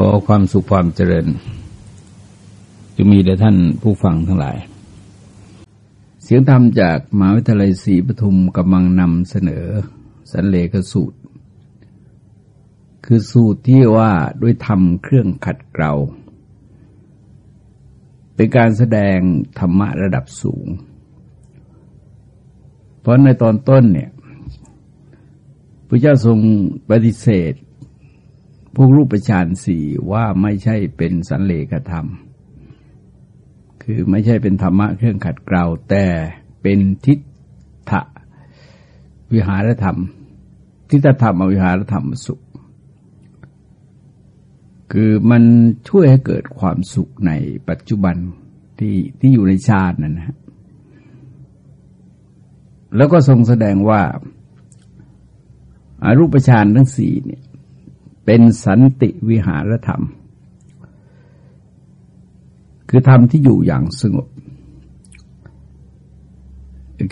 ขอความสุขความเจริญ จะมีแด่ท่านผู้ฟังทั้งหลาย เสียงธรรมจากมหาวิทยาลัยศรีปทุมกำลังนำเสนอ สันเลขสูตร คือสูตรที่ว่าด้วยธรรมเครื่องขัดเกลาเป็นการแสดงธรรมะระดับสูง เพราะในตอนต้นเนี่ยพระเจ้าทรงปฏิเสธ พวกรูปฌานสี่ว่าไม่ใช่เป็นสันเลขธรรม คือไม่ใช่เป็นธรรมะเครื่องขัดเกลาแต่เป็นทิฏฐะวิหารธรรม ทิฏฐธรรมวิหารธรรมสุข คือมันช่วยให้เกิดความสุขในปัจจุบันที่ที่อยู่ในชาตินั่นนะแล้วก็ทรงแสดงว่าอารูปฌานทั้งสี่เนี่ย เป็นสันติวิหารธรรม คือธรรมที่อยู่อย่างสงบ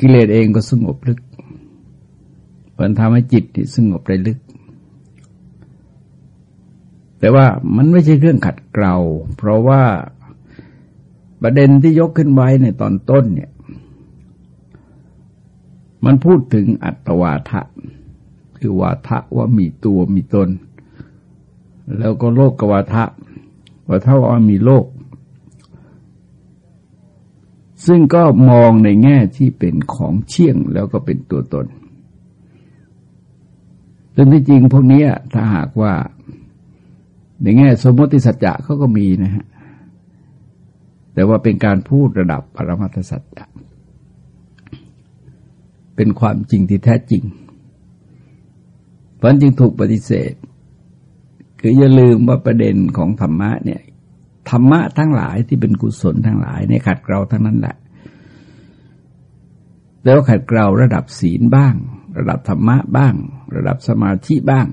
กิเลสเองก็สงบลึกมันทำให้จิตที่สงบได้ลึก แต่ว่ามันไม่ใช่เครื่องขัดเกลา เพราะว่าประเด็นที่ยกขึ้นไว้ในตอนต้นเนี่ย มันพูดถึงอัตวาทะ คือวาทะว่ามีตัวมีตน แล้วก็โลกกวาทะว่าเท่าว่ามีโลก ซึ่งก็มองในแง่ที่เป็นของเชี่ยงแล้วก็เป็นตัวตนซึ่งที่จริงพวกนี้ถ้าหากว่า ในแง่สมมติสัจจะเขาก็มีนะฮะ แต่ว่าเป็นการพูดระดับปรมัตสัจจะเป็นความจริงที่แท้จริงเพราะจึงถูกปฏิเสธ คืออย่าลืมว่าประเด็นของธรรมะเนี่ยธรรมะทั้งหลายที่เป็นกุศลทั้งหลายในขัดเกลาทั้งนั้นแหละ แล้วขัดเกลาระดับศีลบ้าง ระดับธรรมะบ้าง ระดับสมาธิบ้าง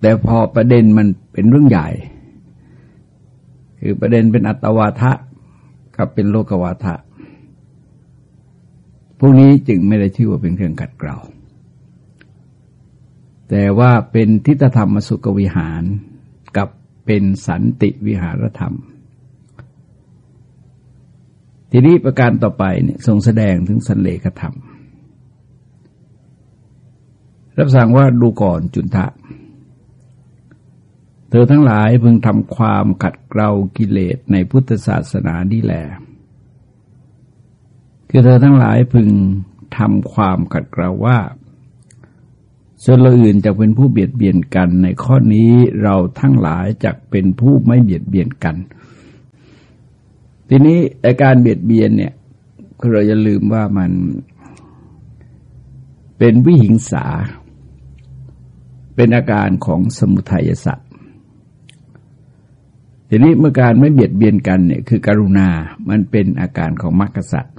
แต่พอประเด็นมันเป็นเรื่องใหญ่ คือประเด็นเป็นอัตวาทะกับเป็นโลกวาทะพวกนี้จึงไม่ได้ชื่อว่าเป็นเครื่องขัดเกลา แต่ว่าเป็นทิฏฐธรรมสุขวิหารกับเป็นสันติวิหารธรรม ทีนี้ประการต่อไปเนี่ยทรงแสดงถึงสันเลขธรรม รับสั่งว่าดูก่อนจุนทะ เธอทั้งหลายพึงทำความขัดเกลากิเลสในพุทธศาสนานี่แหลคือเธอทั้งหลายพึงทำความขัดเกลาว่า ส่วนเราอื่นจะเป็นผู้เบียดเบียนกัน ในข้อนี้เราทั้งหลายจะเป็นผู้ไม่เบียดเบียนกัน ทีนี้อาการเบียดเบียนเนี่ยเราอย่าลืมว่ามันเป็นวิหิงสา เป็นอาการของสมุทัยสัตว์ทีนี้เมื่อการไม่เบียดเบียนกันเนี่ยคือ กรุณา มันเป็นอาการของมรรคสัตว์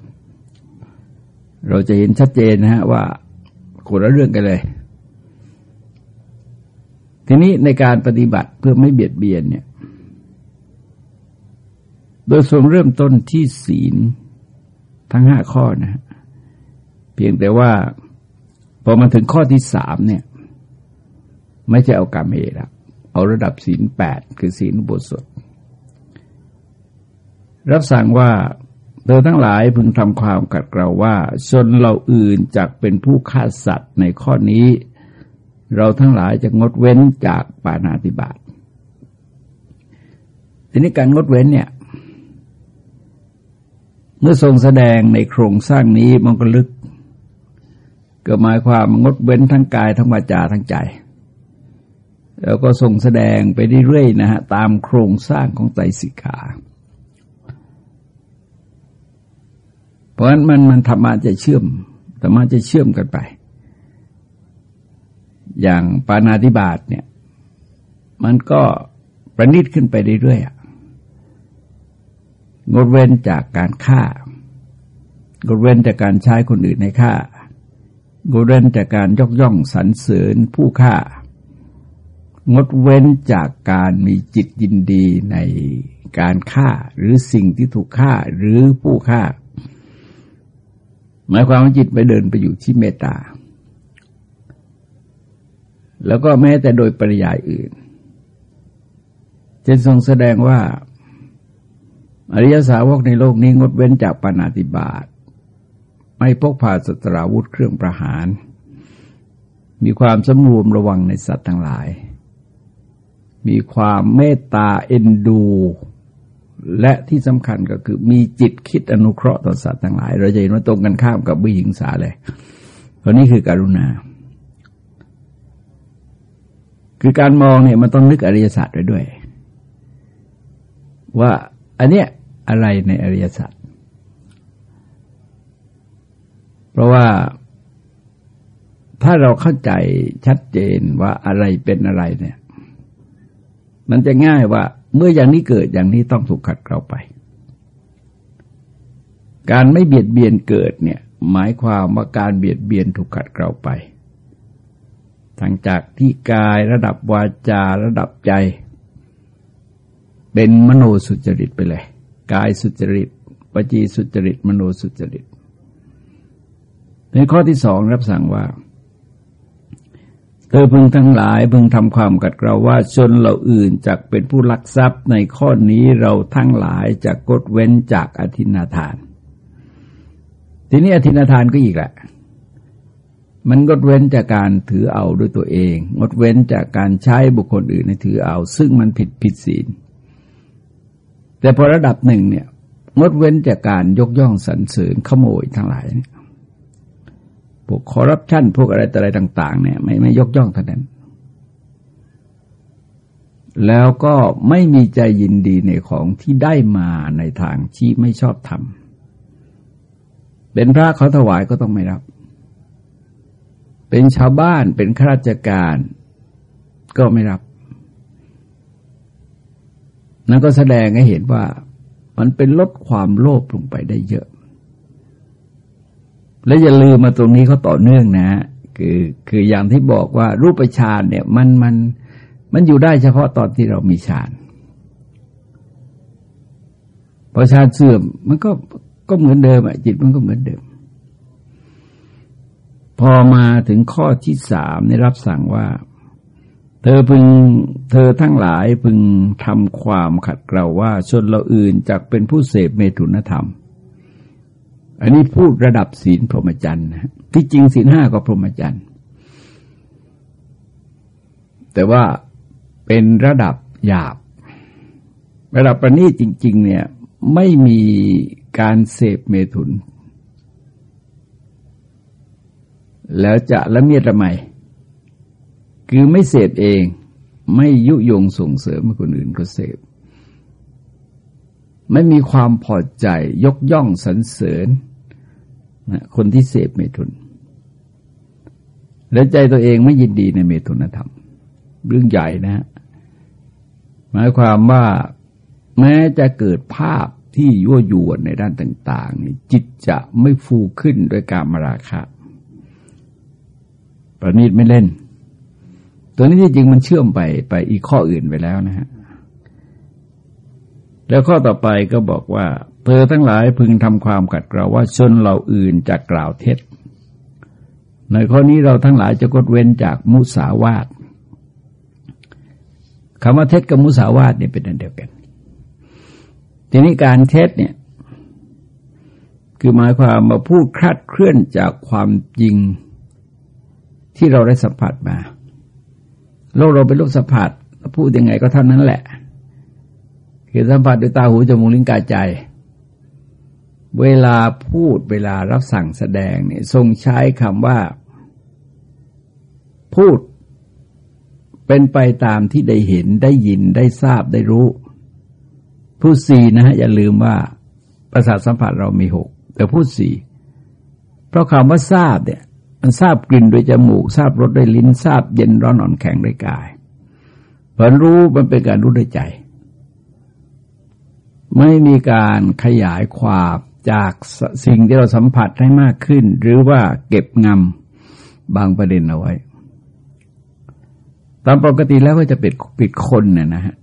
เราจะเห็นชัดเจนนะฮะว่าคนละเรื่องกันเลย ทีนี้ในการปฏิบัติเพื่อไม่เบียดเบียนเนี่ย โดยส่วนเริ่มต้นที่ศีลทั้งห้าข้อนะ เพียงแต่ว่าพอมาถึงข้อที่สามเนี่ย ไม่ใช่เอากามเมละเอาระดับศีลแปดคือศีลบทสดรับสั่งว่าเธอทั้งหลายพึงทำความกัดเกลาว่าชนเราอื่นจากเป็นผู้ฆ่าสัตว์ในข้อนี้ เราทั้งหลายจะงดเว้นจากปานาติบาตทีนี้การงดเว้นเนี่ยเมื่อทรงแสดงในโครงสร้างนี้มันก็ลึก ก็หมายความงดเว้นทั้งกายทั้งวาจาทั้งใจ แล้วก็ทรงแสดงไปเรื่อยๆนะฮะตามโครงสร้างของไตรสิกขาเพราะฉะนั้นมันมันธรรมะจะเชื่อมธรรมะจะเชื่อมกันไป อย่างปานาธิบาตเนี่ย มันก็ประณีตขึ้นไปเรื่อยๆงดเว้นจากการฆ่างดเว้นจากการใช้คนอื่นในฆ่างดเว้นจากการยกย่องสรรเสริญผู้ฆ่างดเว้นจากการมีจิตยินดีในการฆ่าหรือสิ่งที่ถูกฆ่าหรือผู้ฆ่า หมายความว่าจิตไปเดินไปอยู่ที่เมตตา แล้วก็แม้แต่โดยปริยายอื่นจะทรงแสดงว่า อริยสาวกในโลกนี้งดเว้นจากปานาติบาตไม่พกพาสตราวุธเครื่องประหาร มีความสำรวมระวังในสัตว์ทั้งหลาย มีความเมตตาเอ็นดู และที่สำคัญก็คือมีจิตคิดอนุเคราะห์ต่อสัตว์ทั้งหลาย เราจะเห็นว่าตรงกันข้ามกับวิหิงสาเลยเพราะนี้คือการุณา คือการมองเนี่ยมันต้องนึกอริยสัจไว้ด้วย ว่าอันเนี้ยอะไรในอริยสัจเพราะว่าถ้าเราเข้าใจชัดเจนว่าอะไรเป็นอะไรเนี่ย มันจะง่ายว่าเมื่ออย่างนี้เกิดอย่างนี้ต้องถูกขัดเกลาไป การไม่เบียดเบียนเกิดเนี่ย หมายความว่าการเบียดเบียนถูกขัดเกลาไป ทั้งจากที่กายระดับวาจาระดับใจ เป็นมโนสุจริตไปเลย กายสุจริตปจีสุจริต มโนสุจริต ในข้อที่สองรับสั่งว่า เธอพึงทั้งหลายพึงทำความกัดเกลาว่าชนเราอื่นจากเป็นผู้ลักทรัพย์ในข้อนี้เราทั้งหลายจะกดเว้นจากอธินาทาน ทีนี้อธินาทานก็อีกแหละ มันงดเว้นจากการถือเอาด้วยตัวเอง งดเว้นจากการใช้บุคคลอื่นในถือเอา ซึ่งมันผิดผิดศีล แต่พอระดับหนึ่งเนี่ย งดเว้นจากการยกย่องสรรเสริญขโมยทั้งหลายเนี่ยพวกคอร์รัปชันพวกอะไรต่อะไรต่าง ๆ เนี่ยไม่ไม่ยกย่องเท่านั้น แล้วก็ไม่มีใจยินดีในของที่ได้มาในทางที่ไม่ชอบทำเป็นพระเขาถวายก็ต้องไม่รับ เป็นชาวบ้านเป็นข้าราชการ ก็ไม่รับ นั่นก็แสดงให้เห็นว่ามันเป็นลดความโลภลงไปได้เยอะ และอย่าลืมมาตรงนี้เขาต่อเนื่องนะ คือคืออย่างที่บอกว่ารูปฌานเนี่ย มันมันมันอยู่ได้เฉพาะตอนที่เรามีฌานพอฌานเสื่อมมันก็ก็เหมือนเดิมอะจิตมันก็เหมือนเดิม พอมาถึงข้อที่สามในรับสั่งว่า เธอพึงเธอทั้งหลายพึงทำความขัดเกลาว่าชนเราอื่นจากเป็นผู้เสพเมตุนธรรม อันนี้พูดระดับศีลพรหมจรรย์นะที่จริงศีลห้าก็พรหมจรรย์แต่ว่าเป็นระดับหยาบ ระดับประณีตจริง ๆ เนี่ยไม่มีการเสพเมถุน แล้วจะละเมียดละไมคือไม่เสพเอง ไม่ยุยงส่งเสริมให้คนอื่นก็เสพไม่มีความพอใจยกย่องสรรเสริญนะคนที่เสพเมตุน และใจตัวเองไม่ยินดีในเมตุนธรรม เรื่องใหญ่นะ หมายความว่าแม้จะเกิดภาพที่ยั่วยวนในด้านต่างๆนี่จิตจะไม่ฟูขึ้นโดยการมาราคะ ประณีตไม่เล่น ตัวนี้ที่จริงมันเชื่อมไปไปอีกข้ออื่นไปแล้วนะฮะแล้วข้อต่อไปก็บอกว่า เธอทั้งหลายพึงทำความกัดกล่าวว่าชนเราอื่นจะกล่าวเท็จ ในข้อนี้เราทั้งหลายจะกดเว้นจากมุสาวาทคำว่าเท็จกับมุสาวาทเนี่ยเป็นอันเดียวกัน ทีนี้การเท็จเนี่ย คือหมายความมาพูดคลาดเคลื่อนจากความจริง ที่เราได้สัมผัสมา โลกเราเป็นโลกสัมผัสพูดยังไงก็เท่านั้นแหละคือสัมผัสด้วยตาหูจมูกลิ้นกายใจ เวลาพูดเวลารับสั่งแสดงเนี่ยทรงใช้คำว่า พูด เป็นไปตามที่ได้เห็นได้ยินได้ทราบได้รู้ พูดสี่นะฮะอย่าลืมว่าประสาทสัมผัสเรามีหกแต่พูดสี่เพราะคำว่าทราบเนี่ย มันทราบกลิ่นโดยจมูกทราบรสด้วยลิ้นทราบเย็นร้อนอ่อนแข็งด้วยกายผลรู้มันเป็นการรู้ด้วยใจ ไม่มีการขยายความจากสิ่งที่เราสัมผัสให้มากขึ้น หรือว่าเก็บงำบางประเด็นเอาไว้ ตามปกติแล้วก็จะปิดปิดคนเนี่ยนะฮะ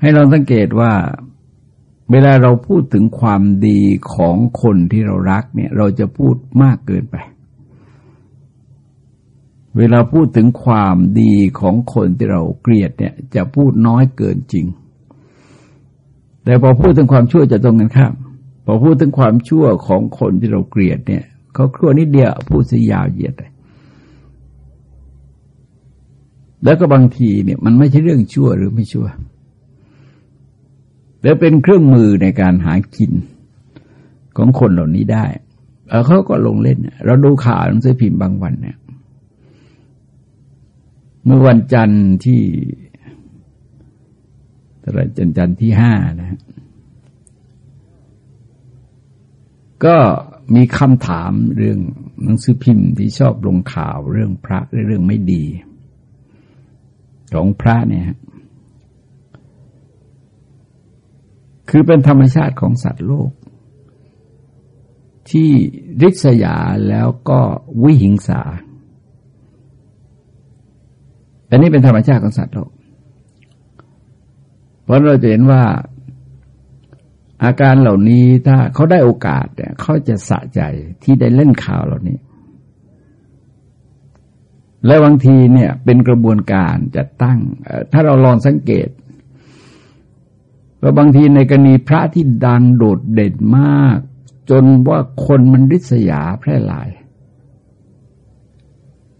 ให้เราสังเกตว่า เวลาเราพูดถึงความดีของคนที่เรารักเนี่ย เราจะพูดมากเกินไป เวลาพูดถึงความดีของคนที่เราเกลียดเนี่ย จะพูดน้อยเกินจริง แต่พอพูดถึงความชั่วจะตรงกันข้ามพอพูดถึงความชั่วของคนที่เราเกลียดเนี่ยเขาครัวนิดเดียวพูดสียาวเหยียดเลยแล้วก็บางทีเนี่ยมันไม่ใช่เรื่องชั่วหรือไม่ชั่ว แล้วเป็นเครื่องมือในการหากินของคนเหล่านี้ได้เขาก็ลงเล่น เราดูข่าวหนังสือพิมพ์บางวันเนี่ย เมื่อวันจันทร์ที่ตะจันจันทร์ที่ห้านะฮะก็มีคำถามเรื่องหนังสือพิมพ์ที่ชอบลงข่าวเรื่องพระเรื่องไม่ดี ของพระเนี่ย คือเป็นธรรมชาติของสัตว์โลก ที่ริษยาแล้วก็วิหิงสา อันนี้เป็นธรรมชาติของสัตว์โลก เพราะเราจะเห็นว่าอาการเหล่านี้ถ้าเขาได้โอกาสเนี่ยเขาจะสะใจที่ได้เล่นข่าวเหล่านี้ และบางทีเนี่ยเป็นกระบวนการจัดตั้ง ถ้าเราลองสังเกต ว่าบางทีในกรณีพระที่ดังโดดเด่นมาก จนว่าคนมันริษยาแพร่หลาย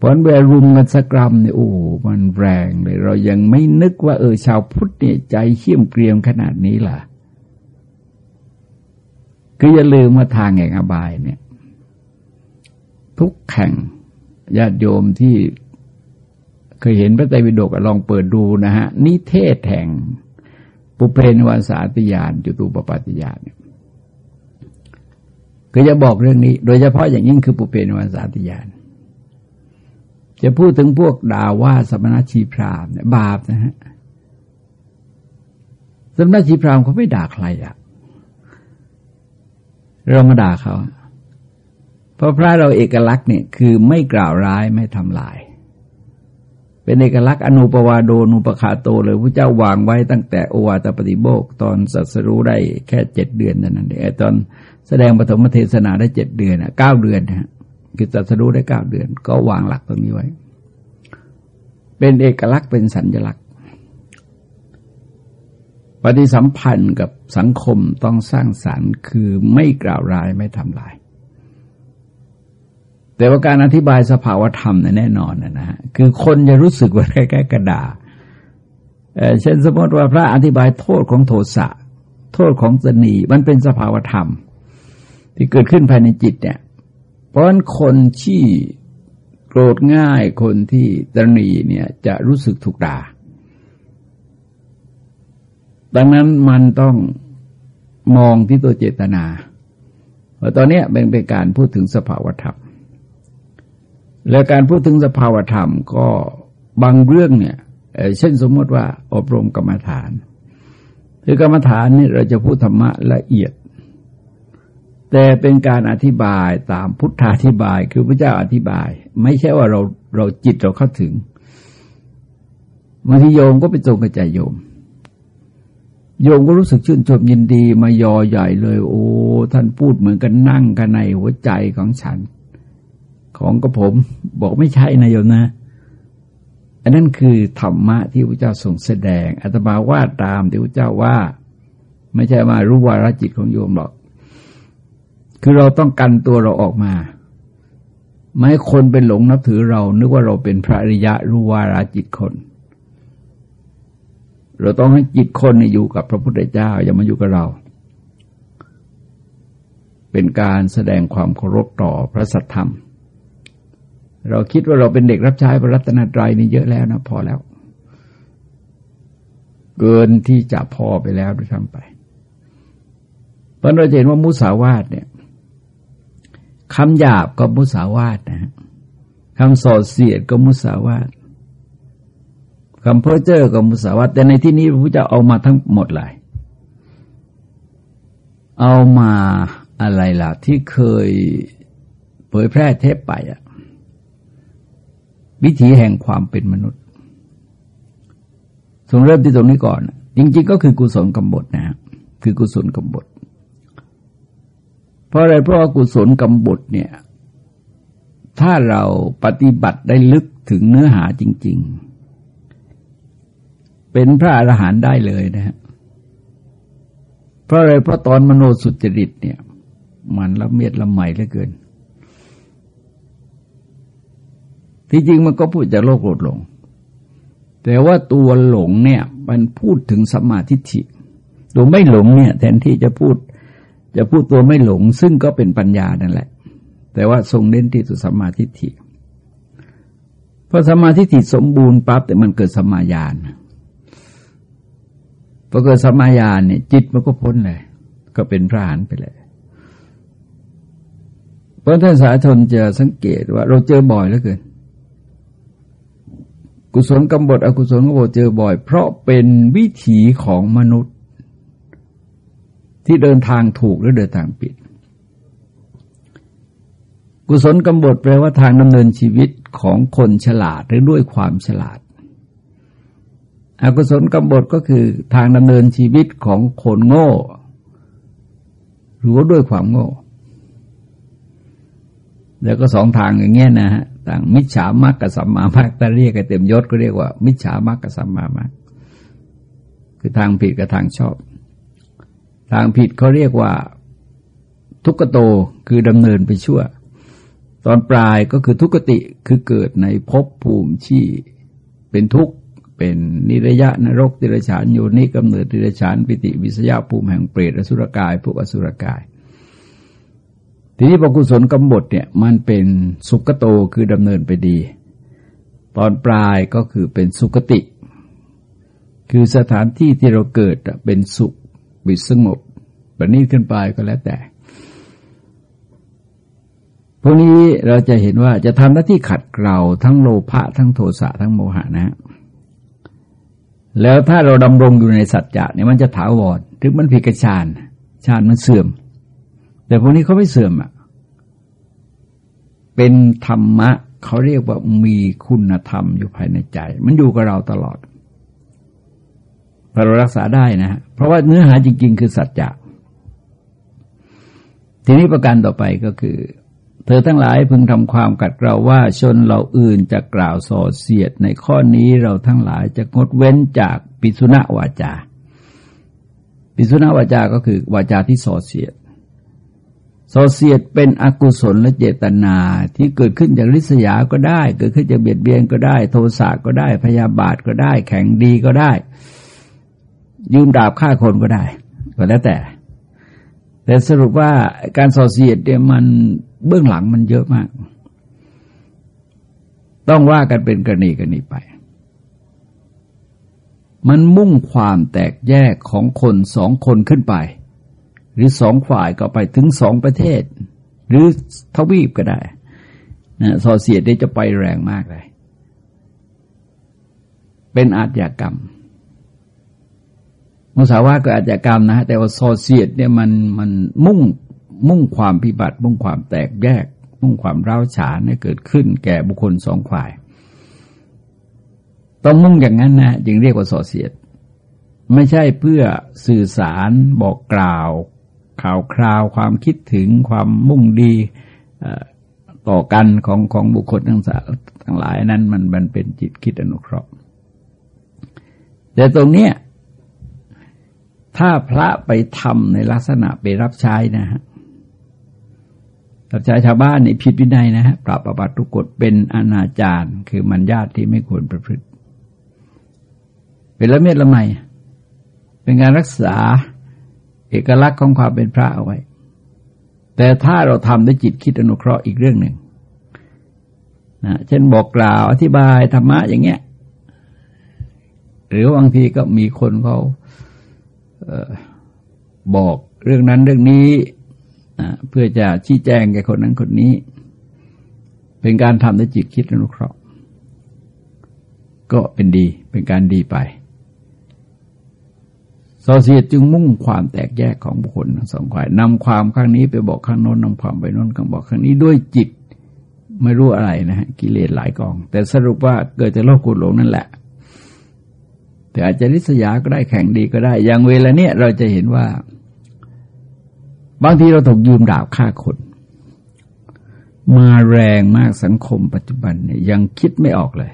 ผลแวรุมกันสกรัมเนี่ยโอ้มันแรงเลย เรายังไม่นึกว่าเออชาวพุทธเนี่ยใจเขี้ยมเกรียมขนาดนี้ล่ะคืออย่าลืมว่าทางแห่งอบายเนี่ย ทุกแข่งญาติโยมที่เคยเห็นพระไตรปิฎกลองเปิดดูนะฮะ นิเทศแห่ง ปุเพนวาสาติยานจุตูปปาติยานเนี่ยก็จะบอกเรื่องนี้ โดยเฉพาะอย่างยิ่งคือปุเพนวาสาติยาน จะพูดถึงพวกด่าว่าสมณชีพรามเนี่ยบาปนะฮะสมณชีพรามเขาไม่ด่าใครอะเรามาด่าเขา เพราะพระเราเอกลักษณ์เนี่ยคือไม่กล่าวร้ายไม่ทำลาย เป็นเอกลักษณ์อนุปวาโดนุปคาโตเลยพระเจ้าวางไว้ตั้งแต่โอวาตปฏิโบกตอนสัสรู้ได้แค่เจ็ดเดือนนั้นเองตอนแสดงปฐมเทศนาได้เจ็ดเดือนเก้าเดือนนะคือสัสรู้ได้เก้าเดือน ก็วางหลักตรงนี้ไว้ เป็นเอกลักษณ์เป็นสัญลักษณ์ ปฏิสัมพันธ์กับสังคมต้องสร้างสารรค์คือไม่กล่าวร้ายไม่ทำลาย แต่ว่าการอธิบายสภาวธรรมแน่นอนนะฮะคือคนจะรู้สึกว่าแค่กระดาเช่นสมมติว่าพระอธิบายโทษของโทสะโทษของสนีมันเป็นสภาวธรรม ที่เกิดขึ้นภายในจิตเนี่ยเพราะฉะนั้นคนที่โกรธง่ายคนที่ตนีเนี่ยจะรู้สึกถูกด่า ดังนั้นมันต้องมองที่ตัวเจตนาว่าตอนนี้เป็นเป็นการพูดถึงสภาวธรรม และการพูดถึงสภาวธรรมก็บางเรื่องเนี่ยเช่นสมมติว่าอบรมกรรมฐาน คือกรรมฐานนี่เราจะพูดธรรมะละเอียด แต่เป็นการอธิบายตามพุทธาธิบายคือพระเจ้าอธิบาย ไม่ใช่ว่าเราเราจิตเราเข้าถึงบางทีโยมก็ไปตรงกับใจโยม โยมก็รู้สึกชื่นชมยินดีมายอใหญ่เลย โอ้ ท่านพูดเหมือนกันนั่งกันในหัวใจของฉัน ของกระผม บอกไม่ใช่นะโยมนะ อันนั้นคือธรรมะที่พระเจ้าทรงแสดงอาตมาว่าตามที่พระเจ้าว่า ไม่ใช่มารู้วาระจิตของโยมหรอก คือเราต้องกันตัวเราออกมาไม่ให้คนเป็นหลงนับถือเรา นึกว่าเราเป็นพระอริยะรู้วาระจิตคน เราต้องให้จิตคนอยู่กับพระพุทธเจ้า อย่ามาอยู่กับเรา เป็นการแสดงความเคารพต่อพระสัทธรรม เราคิดว่าเราเป็นเด็กรับใช้พระรัตนตรัยนี่เยอะแล้วนะพอแล้ว เกินที่จะพอไปแล้วด้วยซ้ำไป เพราะเราเห็นว่ามุสาวาทเนี่ยคำหยาบก็มุสาวาทนะ คำสอดเสียดก็มุสาวาทคำเพ้อเจ้อกับมุสาวาทแต่ในที่นี้พระพุทธเจ้าเอามาทั้งหมดเลยเอามาอะไรล่ะ ที่เคยเผยแพร่เทปไปอะ วิถีแห่งความเป็นมนุษย์ส่งเริ่มที่ตรงนี้ก่อน จริง ๆ ก็คือกุศลกำบดนะฮะคือกุศลกำบดเพราะอะไรเพราะว่ากุศลกำบดเนี่ย ถ้าเราปฏิบัติได้ลึกถึงเนื้อหาจริง ๆ เป็นพระอรหันต์ได้เลยนะฮะเพราะอะไรเพราะตอนมโนสุจริตเนี่ย มันละเมียดละไมเหลือเกิน ที่จริงมันก็พูดจากโลกโกรธหลง แต่ว่าตัวหลงเนี่ย มันพูดถึงสมาธิิตัวไม่หลงเนี่ย แทนที่จะพูด จะพูดตัวไม่หลง ซึ่งก็เป็นปัญญานั่นแหละ แต่ว่าทรงเน้นที่ตัวสมาธิิพอสมาธิิสมบูรณ์ปั๊บแต่มันเกิดสมาญาณพอเกิดสมาญาณเนี่ย จิตมันก็พ้นเลย ก็เป็นพระหันไปเลยเพราะท่านสาธนจะสังเกตว่าเราเจอบ่อยเหลือเกิน กุศลกรรมบทอกุศลกรรมบทเจอบ่อย เพราะเป็นวิถีของมนุษย์ ที่เดินทางถูกหรือเดินทางผิด กุศลกรรมบทแปลว่าทางดำเนินชีวิตของคนฉลาดหรือด้วยความฉลาด อกุศลกรรมบทก็คือทางดำเนินชีวิตของคนโง่ หรือว่าด้วยความโง่ แล้วก็สองทางอย่างเงี้ยนะฮะ ต่าง มิจฉามักกับสัมมามักแต่เรียกกันเต็มยศก็เรียกว่า มิจฉามักกับสัมมามักคือทางผิดกับทางชอบ ทางผิดเขาเรียกว่า ทุกขโตคือดำเนินไปชั่ว ตอนปลายก็คือทุกติคือเกิดในภพภูมิที่เป็นทุกข์เป็นนิรยะนรกติรฉานอยู่นี่กำเนิดติรฉานปิติวิสยาภูมิแห่งเปรตอสุรกายพวกอสุรกาย ทีนี้ปกุศลกำบทเนี่ยมันเป็นสุกโตคือดำเนินไปดี ตอนปลายก็คือเป็นสุกติ คือสถานที่ที่เราเกิดเป็นสุขบิสงบแบบนี้ขึ้นไปก็แล้วแต่พวกนี้เราจะเห็นว่าจะทำหน้าที่ขัดเกลาทั้งโลภะทั้งโทสะทั้งโมหะนะ แล้วถ้าเราดำรงอยู่ในสัจจะเนี่ยมันจะถาวรถึงมันผิดกับฌานฌานมันเสื่อม แต่พวกนี้เขาไม่เสื่อมอะ เป็นธรรมะเขาเรียกว่ามีคุณธรรมอยู่ภายในใจ มันอยู่กับเราตลอดเรารักษาได้นะ เพราะว่าเนื้อหาจริง ๆ คือสัจจะ ทีนี้ประการต่อไปก็คือ เธอทั้งหลายพึงทำความกัดเราว่าชนเราอื่นจะกล่าวส่อเสียด ในข้อนี้เราทั้งหลายจะงดเว้นจากปิสุณวาจา ปิสุณวาจาก็คือวาจาที่ส่อเสียด โซเสียดเป็นอกุศลและเจตนาที่เกิดขึ้นจากริษยาก็ได้ เกิดขึ้นจากเบียดเบียนก็ได้ โทสะก็ได้ พยาบาทก็ได้ แข็งดีก็ได้ ยืมดาบฆ่าคนก็ได้ ก็แล้วแต่ แต่สรุปว่าการโซเสียดเนี่ยมันเบื้องหลังมันเยอะมาก ต้องว่ากันเป็นกรณีกรณีไป มันมุ่งความแตกแยกของคนสองคนขึ้นไป หรือสองฝ่ายก็ไปถึงสองประเทศ หรือทวีปก็ได้นะสอเสียดได้จะไปแรงมากเลย เป็นอาชญากรรมมุสาวาก็อาชญากรรมนะแต่ว่าโซเสียดเนี่ยมันมันมุ่งมุ่งความพิบัติ มุ่งความแตกแยก มุ่งความร้าวฉานให้เกิดขึ้นแก่บุคคลสองฝ่าย ต้องมุ่งอย่างนั้นนะจึงเรียกว่าโซเสียดไม่ใช่เพื่อสื่อสารบอกกล่าว ข่าวคราว ความคิดถึงความมุ่งดีต่อกันของของบุคคลทั้งสาทั้งหลายนั้นมันมันเป็นจิตคิดอนุเคราะห์ แต่ตรงเนี้ยถ้าพระไปทำในลักษณะไปรับใช้นะฮะรับใช้ชาวบ้านนี่ผิดวินัยนะฮะปรับประบัติทุกกฎเป็นอนาจารคือมันญาติที่ไม่ควรประพฤติ เป็นละเมียดละไมเป็นการรักษา อกลักษณ์ของความเป็นพระเอาไว้ แต่ถ้าเราทำด้วยจิตคิดอนุเคราะห์อีกเรื่องหนึ่งนะเช่นบอกกล่าวอธิบายธรรมะอย่างเงี้ย หรือบางทีก็มีคนเขาเออบอกเรื่องนั้นเรื่องนี้เพื่อจะชี้แจงแก่คนนั้นคนนี้ เป็นการทำด้วยจิตคิดอนุเคราะห์ ก็เป็นดีเป็นการดีไป โซเซียจึงมุ่งความแตกแยกของบุคคลทั้งสองฝ่ายนำความข้างนี้ไปบอกข้างโน้นนำความไปโน้นข้างบอกข้างนี้ด้วยจิตไม่รู้อะไรนะฮะกิเลสหลายกอง แต่สรุปว่าเกิดจากโลกกุหลงนั่นแหละ แต่อาจจะริษยาก็ได้แข่งดีก็ได้ อย่างเวลาเนี้ยเราจะเห็นว่า บางทีเราถูกยืมดาบฆ่าคน มาแรงมากสังคมปัจจุบันเนี่ยยังคิดไม่ออกเลย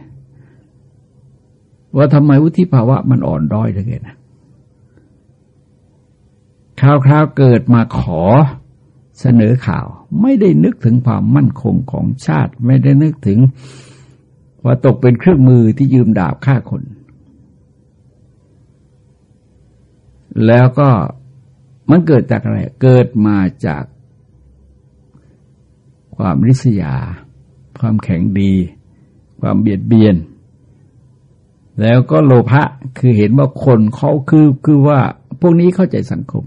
ว่าทำไมวุฒิภาวะมันอ่อนด้อยเหลือเกินนะ คราวคราวเกิดมาขอเสนอข่าว ไม่ได้นึกถึงความมั่นคงของชาติ ไม่ได้นึกถึงว่าตกเป็นเครื่องมือที่ยืมดาบฆ่าคน แล้วก็มันเกิดจากอะไร เกิดมาจากความริษยา ความแข็งดี ความเบียดเบียน แล้วก็โลภะคือเห็นว่าคนเขาคือคือว่าพวกนี้เข้าใจสังคม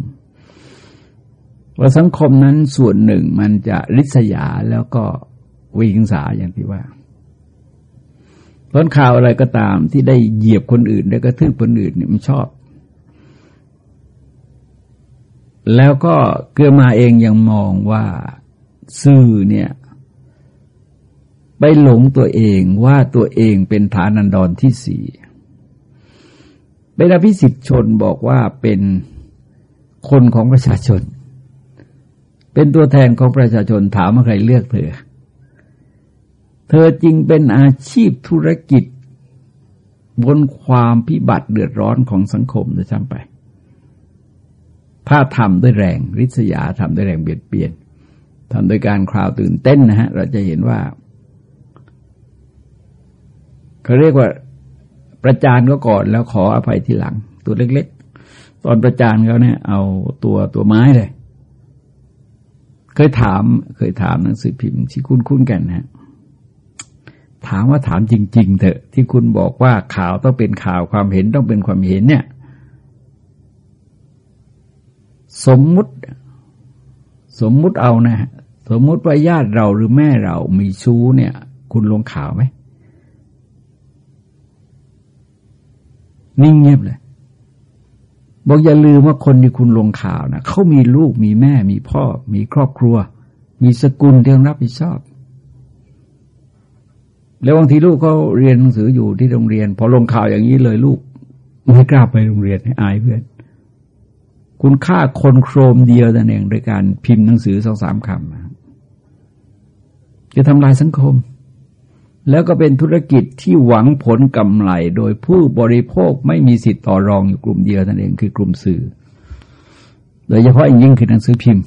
ว่าสังคมนั้นส่วนหนึ่งมันจะริษยาแล้วก็วิงสาอย่างที่ว่าต้นข่าวอะไรก็ตามที่ได้เหยียบคนอื่น ได้กระทืบคนอื่นเนี่ยมันชอบ แล้วก็เกือมาเองยังมองว่าสื่อเนี่ย ไปหลงตัวเองว่าตัวเองเป็นฐานันดรที่สี่เวลาพิสิทธิชนบอกว่าเป็นคนของประชาชน เป็นตัวแทนของประชาชนถามว่าใครเลือกเธอ เธอจริงเป็นอาชีพธุรกิจ บนความพิบัติเดือดร้อนของสังคมจะจำไป ถ้าทำด้วยแรงริษยาทำด้วยแรงเบียดเบียนทำโดยการคราวตื่นเต้นนะฮะ เราจะเห็นว่าเขาเรียกว่าประจานก็ก่อนแล้วขออภัยทีหลัง ตัวเล็ก ๆ ตอนประจานเขาเนี่ย เอาตัวตัวไม้เลย เคยถาม เคยถามหนังสือพิมพ์ที่คุ้นกันนะถามว่าถามจริง ๆ เถอะ ที่คุณบอกว่าข่าวต้องเป็นข่าวความเห็นต้องเป็นความเห็นเนี่ย สมมุติ สมมุติเอานะสมมุติว่าญาติเราหรือแม่เรามีชู้เนี่ย คุณลงข่าวไหมนิ่งเงียบเลย บอกอย่าลืมว่าคนที่คุณลงข่าวนะเขามีลูกมีแม่ มีพ่อ มีครอบครัว มีสกุลที่ต้องรับผิดชอบ แล้วบางทีลูกเขาเรียนหนังสืออยู่ที่โรงเรียน พอลงข่าวอย่างนี้เลยลูกไม่กล้าไปโรงเรียนให้อายเพื่อน คุณฆ่าคนโครมเดียวแต่เองโดยการพิมพ์หนังสือสองสามคำจะทำลายสังคม แล้วก็เป็นธุรกิจที่หวังผลกำไร โดยผู้บริโภคไม่มีสิทธิ์ต่อรองอยู่กลุ่มเดียวนั่นเองคือกลุ่มสื่อ โดยเฉพาะอย่างยิ่งคือหนังสือพิมพ์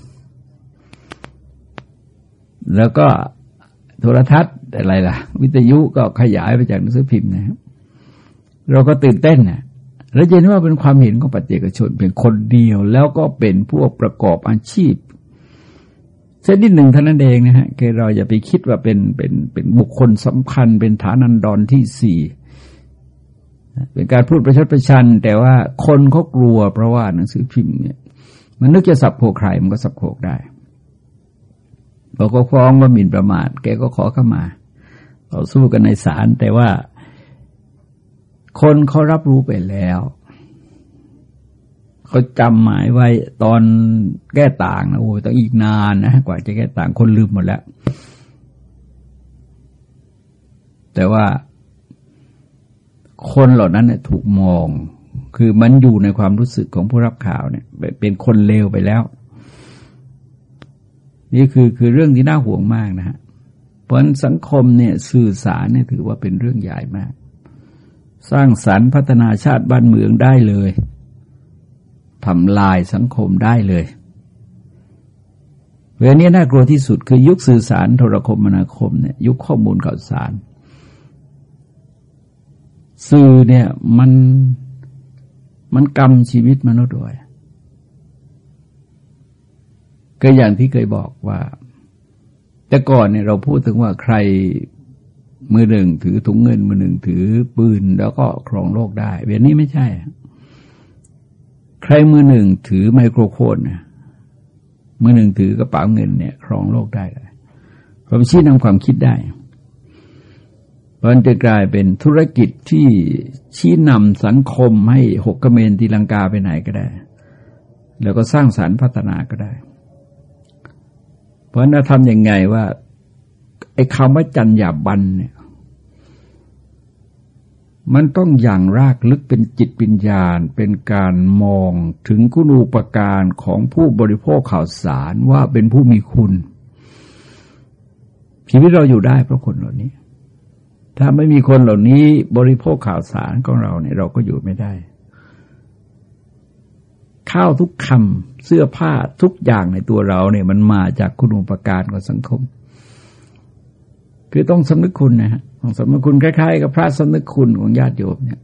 แล้วก็โทรทัศน์อะไรล่ะ วิทยุก็ขยายไปจากหนังสือพิมพ์นะครับเราก็ตื่นเต้นนะแล้วเห็นว่าเป็นความเห็นของปัจเจกชน เป็นคนเดียว แล้วก็เป็นพวกประกอบอาชีพ เส้นนิดหนึ่งเท่านั้นเองนะฮะคือเราอย่าไปคิดว่าเป็นเป็นเป็นบุคคลสำคัญ เป็นฐานันดรที่สี่เป็นการพูดประชดประชัน แต่ว่าคนเขากลัวเพราะว่าหนังสือพิมพ์เนี่ย มันนึกจะสับโขกใครมันก็สับโขกได้พอเขาฟ้องว่าหมิ่นประมาท แกก็ขอเข้ามาเราสู้กันในศาลแต่ว่า คนเขารับรู้ไปแล้ว เขาจำหมายไว้ตอนแก้ต่างนะโอ้ต้องอีกนานนะกว่าจะแก้ต่างคนลืมหมดแล้ว แต่ว่าคนเหล่านั้นเนี่ยถูกมอง คือมันอยู่ในความรู้สึกของผู้รับข่าวเนี่ย เป็นคนเลวไปแล้ว นี่คือคือเรื่องที่น่าห่วงมากนะฮะเพราะสังคมเนี่ยสื่อสารเนี่ยถือว่าเป็นเรื่องใหญ่มาก สร้างสรรค์พัฒนาชาติบ้านเมืองได้เลย ทำลายสังคมได้เลย เวลานี้น่ากลัวที่สุดคือยุคสื่อสารโทรคมนาคมเนี่ยยุคข้อมูลข่าวสาร สื่อเนี่ยมันมันกำชีวิตมนุษย์ด้วยก็อย่างที่เคยบอกว่า แต่ก่อนเนี่ยเราพูดถึงว่าใครมือหนึ่งถือถุงเงินมือหนึ่งถือปืนแล้วก็ครองโลกได้เวลนี้ไม่ใช่ ใครมือหนึ่งถือไมโครโฟนมือหนึ่งถือกระเป๋าเงินเนี่ยครองโลกได้เลยความชี้นำความคิดได้มันจะกลายเป็นธุรกิจที่ชี้นำสังคมให้หกกระเมนตีลังกาไปไหนก็ได้ แล้วก็สร้างสารรค์พัฒนาก็ได้ เพราะนั้นทำยังไงว่าไอ้คำว่าจัญญาบันเนี่ย มันต้องอย่างรากลึกเป็นจิตปัญญาเป็นการมองถึงคุณูปการของผู้บริโภคข่าวสารว่าเป็นผู้มีคุณชีวิตเราอยู่ได้เพราะคนเหล่านี้ ถ้าไม่มีคนเหล่านี้บริโภคข่าวสารของเราเนี่ยเราก็อยู่ไม่ได้ ข้าวทุกคำเสื้อผ้าทุกอย่างในตัวเราเนี่ยมันมาจากคุณอุปการของสังคม คือต้องสำนึกคุณนะฮะต้องสำนึกคุณคล้ายๆกับพระสำนึกคุณของญาติโยมเนี่ย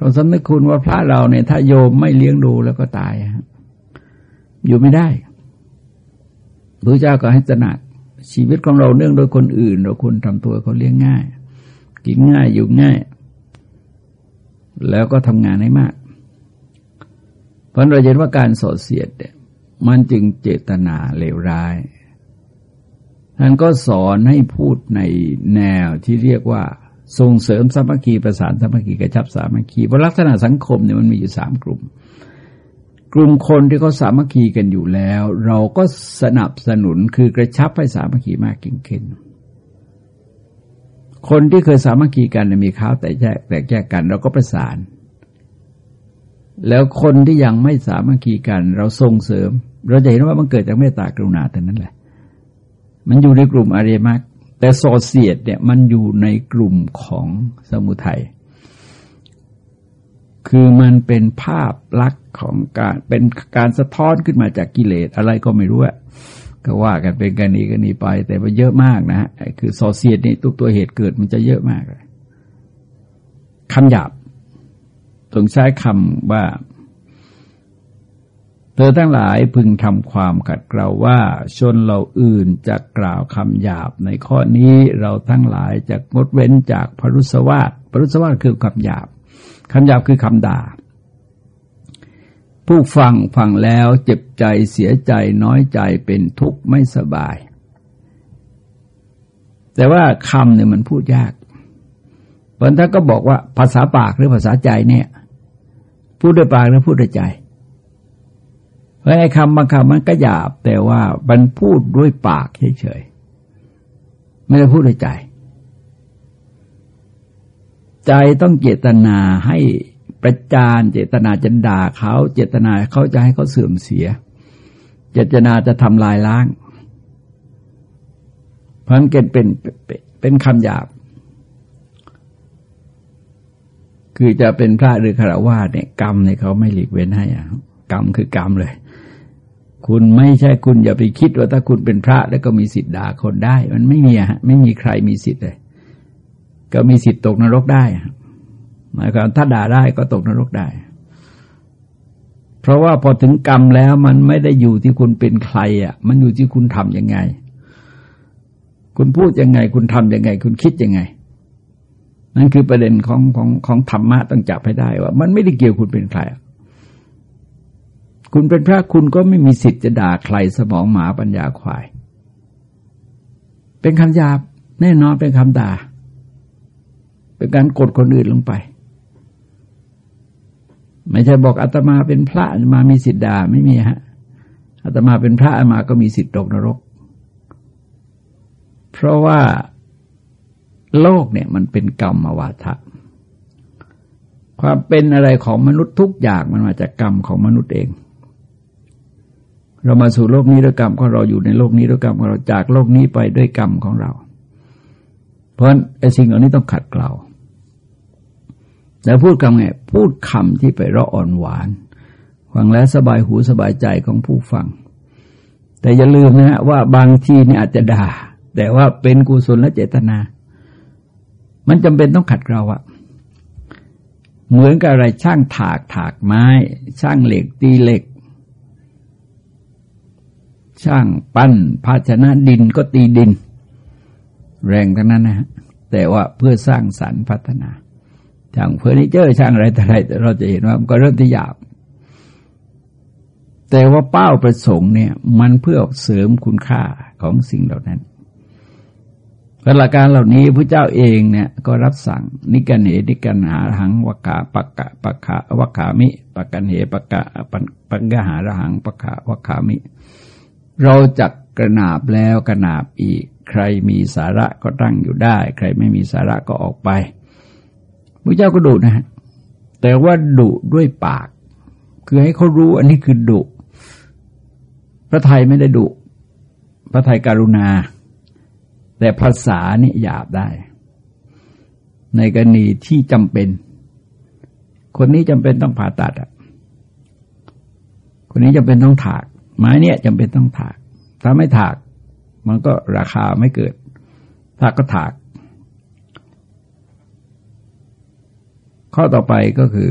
ต้องสำนึกคุณว่าพระเราเนี่ย ถ้าโยมไม่เลี้ยงดูแล้วก็ตายฮะอยู่ไม่ได้พระเจ้าก็ให้ตระหนักชีวิตของเราเนื่องโดยคนอื่น เราควรทำตัวเขาเลี้ยงง่าย กินง่ายอยู่ง่าย แล้วก็ทำงานให้มาก เพราะเราเห็นว่าการสอดเสียดเนี่ยมันจึงเจตนาเลวร้าย ท่านก็สอนให้พูดในแนวที่เรียกว่า ส่งเสริมสามัคคีประสานสามัคคีกระชับสามัคคีเพราะลักษณะสังคมเนี่ยมันมีอยู่สามกลุ่ม กลุ่มคนที่เขาสามัคคีกันอยู่แล้ว เราก็สนับสนุนคือกระชับให้สามัคคีมากยิ่งขึ้นคนที่เคยสามัคคีกันมีข้าวแต่แยกแต่แยกกัน เราก็ประสาน แล้วคนที่ยังไม่สามัคคีกัน เราส่งเสริม เราจะเห็นว่ามันเกิดจากเมตตากรุณาแต่นั้นแหละ มันอยู่ในกลุ่มอริยมรรคแต่โซเสียดเนี่ยมันอยู่ในกลุ่มของสมุทัยคือมันเป็นภาพลักษณ์ของการเป็นการสะท้อนขึ้นมาจากกิเลสอะไรก็ไม่รู้อะก็ว่ากันเป็นกันนี้กันนี้ไป แต่มันเยอะมากนะคือโซเสียดนี่ตุกตัวเหตุเกิดมันจะเยอะมากเลยคำหยาบต้องใช้คำว่า เธอทั้งหลายพึงทำความขัดเกลาว่าชนเราอื่นจะกล่าวคำหยาบในข้อนี้เราทั้งหลายจะงดเว้นจากพรุสวาสพรุสวาสคือคำหยาบคำหยาบคือคำด่า ผู้ฟังฟังแล้วเจ็บใจเสียใจน้อยใจเป็นทุกข์ไม่สบาย แต่ว่าคำเนี่ยมันพูดยากบางท่าก็บอกว่าภาษาปากหรือภาษาใจเนี่ย พูดด้วยปากหรือพูดด้วยใจ ราะไอ้คำบางคำมันก็หยาบ แต่ว่ามันพูดด้วยปากเฉยๆไม่ได้พูดด้วยใจ ใจต้องเจตนาให้ประจานเจตนาจะด่าเขาเจตนาเขาจะให้เขาเสื่อมเสีย เจตนาจะทำลายล้าง เพราะนั้นเกิดเป็นเป็นคำหยาบ คือจะเป็นพระหรือฆราวาสเนี่ยกรรมเนี่ยเขาไม่หลีกเว้นให้อะกรรมคือกรรมเลย คุณไม่ใช่คุณอย่าไปคิดว่าถ้าคุณเป็นพระแล้วก็มีสิทธิ์ด่าคนได้ มันไม่มีฮะไม่มีใครมีสิทธิ์เลย ก็มีสิทธิ์ตกนรกได้หมายความถ้าด่าได้ก็ตกนรกได้ เพราะว่าพอถึงกรรมแล้วมันไม่ได้อยู่ที่คุณเป็นใครอะ มันอยู่ที่คุณทำยังไง คุณพูดยังไง คุณทำยังไง คุณคิดยังไง นั่นคือประเด็นของของของธรรมะต้องจับให้ได้ว่า มันไม่ได้เกี่ยวคุณเป็นใคร คุณเป็นพระคุณก็ไม่มีสิทธิ์จะด่าใครสมองหมาปัญญาควาย เป็นคำหยาบแน่นอนเป็นคำด่า เป็นการกดคนอื่นลงไป ไม่ใช่บอกอาตมาเป็นพระอาตมามีสิทธิ์ด่าไม่มีฮะอาตมาเป็นพระอาตมาก็มีสิทธิ์ตกนรก เพราะว่าโลกเนี่ยมันเป็นกรรมมวาทะความเป็นอะไรของมนุษย์ทุกอย่างมันมาจากกรรมของมนุษย์เอง เรามาสู่โลกนี้ด้วยกรรมของเราอยู่ในโลกนี้ด้วยกรรมของเราจากโลกนี้ไปด้วยกรรมของเรา เพราะไอ้สิ่งเหล่านี้ต้องขัดเกลาแต่พูดคำไงพูดคำที่ไปเราะอ่อนหวานฟังแล้วสบายหูสบายใจของผู้ฟัง แต่อย่าลืมนะฮะว่าบางทีนี่อาจจะด่า แต่ว่าเป็นกุศลและเจตนา มันจำเป็นต้องขัดเกลาอะเหมือนกับอะไรช่างถากถากไม้ ช่างเหล็กตีเหล็ก ช่างปั้น ภาชนะดินก็ตีดิน แรงทั้งนั้นนะฮะแต่ว่าเพื่อสร้างสรรค์พัฒนาช่างเฟอร์นิเจอร์ช่างอะไรแต่ไรเราจะเห็นว่ามันก็เริ่มที่หยาบ แต่ว่าเป้าประสงค์เนี่ย มันเพื่อเสริมคุณค่าของสิ่งเหล่านั้นหลักการเหล่านี้พระเจ้าเองเนี่ยก็รับสั่ง นิกันเหนิกันหาหังวกาปะกะปะขาวกามิปะกันเหปะกะปัญญหาระหังปะขาวกามิ เราจักกระนาบแล้วกระนาบอีก ใครมีสาระก็ตั้งอยู่ได้ ใครไม่มีสาระก็ออกไปพระเจ้าก็ดุนะฮะแต่ว่าดุด้วยปาก คือให้เขารู้อันนี้คือดุพระไทยไม่ได้ดุพระไทยการุณา แต่ภาษานี่หยาบได้ ในกรณีที่จำเป็น คนนี้จำเป็นต้องผ่าตัดอะคนนี้จำเป็นต้องถาก ไม้เนี่ยจำเป็นต้องถาก ถ้าไม่ถาก มันก็ราคาไม่เกิดถากก็ถาก ข้อต่อไปก็คือ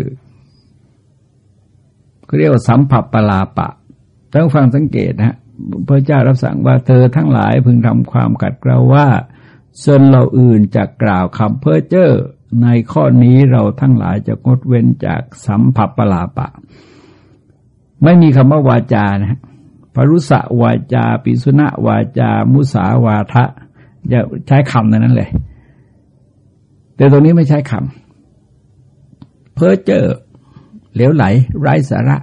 เขาเรียกว่าสัมผัสปลาปะต้องฟังสังเกตนะพระเจ้ารับสั่งว่าเธอทั้งหลายพึงทำความกัดเกลาว่าส่วนเราอื่นจะกล่าวคำเพ้อเจ้อในข้อนี้เราทั้งหลายจะงดเว้นจากสัมผัสปลาปะ ไม่มีคำว่าวาจานะ ปรุษะวาจา ปิสุณวาจา มุสาวาทะจะใช้คำนั้นเลย แต่ตรงนี้ไม่ใช้คำเพ้อเจ้อเหลวไหล ไร้สาระ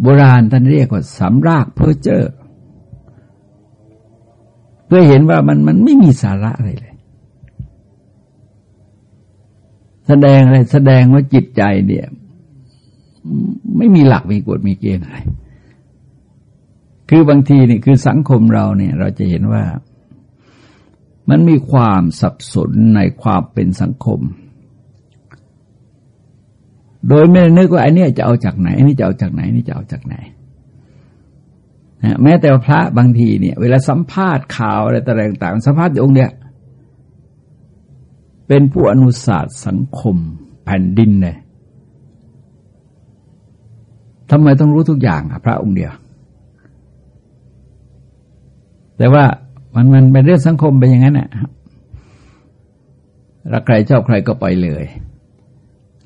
โบราณท่านเรียกว่าสำรากเพ้อเจ้อเพื่อเห็นว่ามันมันไม่มีสาระอะไรเลย แสดงอะไรแสดงว่าจิตใจเนี่ย ไม่มีหลักมีกฎมีเกณฑ์อะไร คือบางทีนี่คือสังคมเราเนี่ย เราจะเห็นว่า มันมีความสับสนในความเป็นสังคม โดยไม่นึกว่าไอ้นี่จะเอาจากไหนไอ้นี่จะเอาจากไหนนี่จะเอาจากไหนนะแม้แต่พระบางทีเนี่ย เวลาสัมภาษณ์ข่าวอะไรต่างๆสัมภาษณ์องค์เนี่ยเป็นผู้อนุศาสตร์สังคมแผ่นดินเลย ทำไมต้องรู้ทุกอย่างอะพระองค์เดียว แต่ว่ามันมันเป็นเรื่องสังคมเป็นอย่างนั้นแหละรักใครชอบใครก็ไปเลย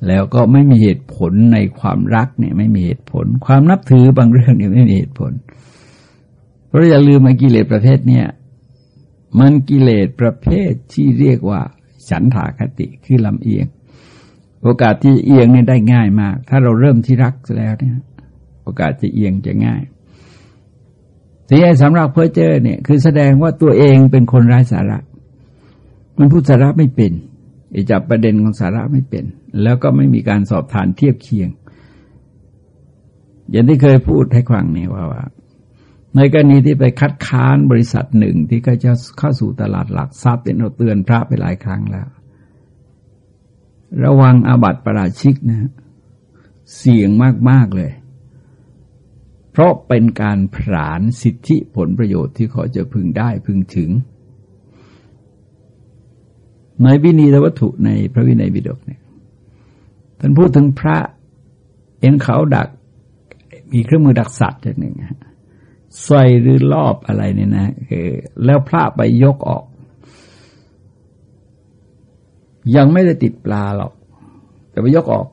แล้วก็ไม่มีเหตุผลในความรักเนี่ย ไม่มีเหตุผล ความนับถือบางเรื่องเนี่ยไม่มีเหตุผล เพราะอย่าลืมมากิเลสประเภทเนี่ยมันกิเลสประเภทที่เรียกว่า ฉันถาคติคือลำเอียง โอกาสที่เอียงเนี่ยได้ง่ายมาก ถ้าเราเริ่มที่รักแล้วเนี่ย โอกาสจะเอียงจะง่ายที่ไอ้สำหรับเพอเจอเนี่ยคือแสดงว่าตัวเองเป็นคนไร้สาระ มันพูดสาระไม่เป็นจับประเด็นของสาระไม่เป็น แล้วก็ไม่มีการสอบทานเทียบเคียง อย่างที่เคยพูดให้ฟังนี่ว่าว่า ในกรณีที่ไปคัดค้านบริษัทหนึ่งที่ก็จะเข้าสู่ตลาดหลักทรัพย์เป็นเราเตือนพระไปหลายครั้งแล้ว ระวังอาบัติประราชิกนะ เสี่ยงมาก ๆ เลย เพราะเป็นการผลานสิทธิผลประโยชน์ที่เขาจะพึงได้พึงถึง ในวินีวัตถุในพระวินัยบิดกเนี่ยท่านพูดถึงพระเอ็นเขาดัก มีเครื่องมือดักสัตว์อย่างหนึ่งสร้อยหรือรอบอะไรเนี่ยนะคือแล้วพระไปยกออก ยังไม่ได้ติดปลาหรอก แต่ไปยกออก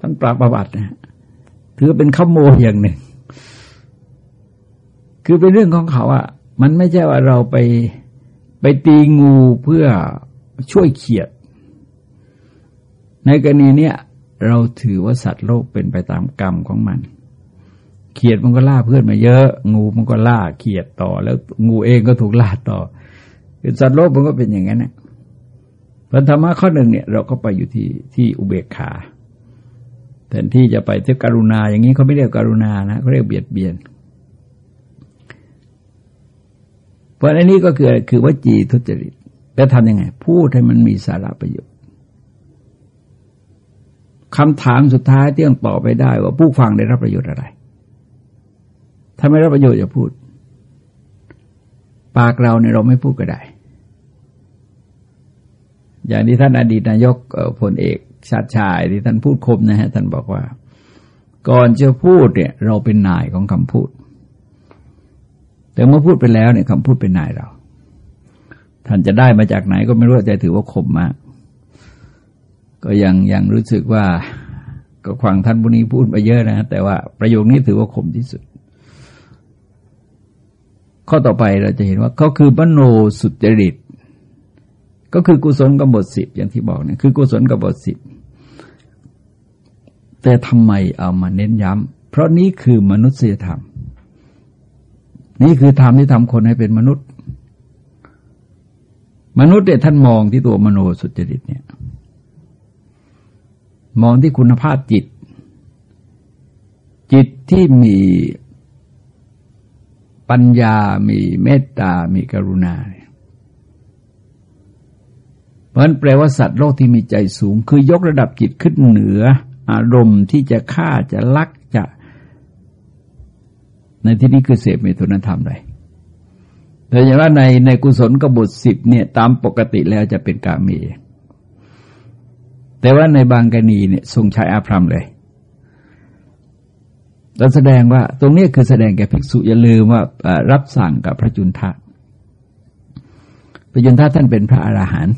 ท่านปราประวัตินะ ถือเป็นขโมยอย่างหนึ่ง คือเป็นเรื่องของเขาอะมันไม่ใช่ว่าเราไปไปตีงูเพื่อช่วยเขียด ในกรณีเนี้ยเราถือว่าสัตว์โลกเป็นไปตามกรรมของมัน เขียดมันก็ล่าเพื่อนมาเยอะ งูมันก็ล่าเขียดต่อ แล้วงูเองก็ถูกล่าต่อสัตว์โลกมันก็เป็นอย่างนั้นนะพันธรรมะข้อหนึ่งเนี่ยเราก็ไปอยู่ที่ที่อุเบกขา แทนที่จะไปเที่ยบกรุณา อย่างนี้เขาไม่เรียกกรุณานะเขาเรียกเบียดเบียน เพราะอันนี้ก็คือคือวจีทุจริตแล้วทำยังไง พูดให้มันมีสาระประโยชน์คำถามสุดท้ายที่ต้องตอบไปได้ว่าผู้ฟังได้รับประโยชน์อะไร ถ้าไม่รับประโยชน์อย่าพูด ปากเราเนี่ยเราไม่พูดก็ได้ อย่างที่ท่านอดีตนายกพลเอก ชาติชายที่ท่านพูดคมนะฮะท่านบอกว่า ก่อนจะพูดเนี่ย เราเป็นนายของคำพูด แต่เมื่อพูดไปแล้วเนี่ยคำพูดเป็นนายเรา ท่านจะได้มาจากไหนก็ไม่รู้แต่ถือว่าคมมาก ก็ยังยังรู้สึกว่า ก็ฟังท่านบุนีพูดมาเยอะนะ แต่ว่าประโยคนี้ถือว่าคมที่สุด ข้อต่อไปเราจะเห็นว่าก็คือมโนสุจริตก็คือกุศลกับบทสิบอย่างที่บอกเนี่ยคือกุศลกับบทสิบ แต่ทำไมเอามาเน้นย้ำเพราะนี้คือมนุษยธรรม นี่คือธรรมที่ทำคนให้เป็นมนุษย์ มนุษย์เนี่ยท่านมองที่ตัวมโนสุจริตเนี่ย มองที่คุณภาพจิต จิตที่มีปัญญา มีเมตตา มีกรุณา เพราะนั้นแปลว่าสัตว์โลกที่มีใจสูง คือยกระดับจิตขึ้นเหนือ อารมณ์ที่จะฆ่าจะลักจะ ในที่นี้คือเสพเมตุนธรรมเลยโดยเฉพาะในในกุศลกบฏสิบเนี่ยตามปกติแล้วจะเป็นกาเมแต่ว่าในบางกรณีเนี่ยทรงใช้อาพรมเลยเราแสดงว่าตรงนี้คือแสดงแก่ภิกษุอย่าลืมว่ารับสั่งกับพระจุนทะพระจุนทะท่านเป็นพระอราหันต์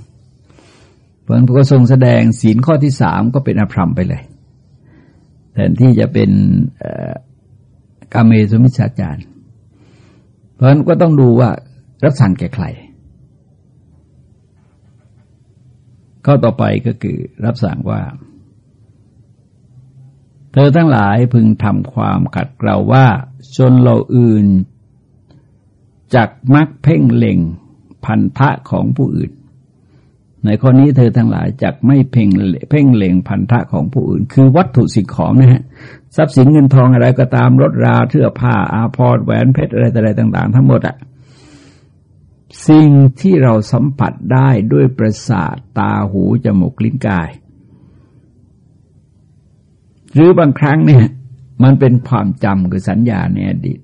เพราะนั้นก็ทรงแสดงศีลข้อที่สามก็เป็นอภรรมไปเลย แทนที่จะเป็นกาเมสุมิชฌาจารเพราะนั้นก็ต้องดูว่ารับสั่งแก่ใคร ข้อต่อไปก็คือรับสั่งว่า เธอทั้งหลายพึงทำความขัดเกลาว่าชนเราอื่น จักมักเพ่งเล็งพันธะของผู้อื่น ในข้อนี้เธอทั้งหลายจักไม่เพ่งเพ่งเล็งพันธะของผู้อื่น คือวัตถุสิ่งของนะฮะทรัพย์สินเงินทองอะไรก็ตามรถราเสื้อผ้าอาภรณ์แหวนเพชรอะไรอะไรต่าง ๆ ทั้งหมดอะสิ่งที่เราสัมผัสได้ด้วยประสาทตาหูจมูกลิ้นกาย หรือบางครั้งเนี่ย มันเป็นความจำคือสัญญาในอดีต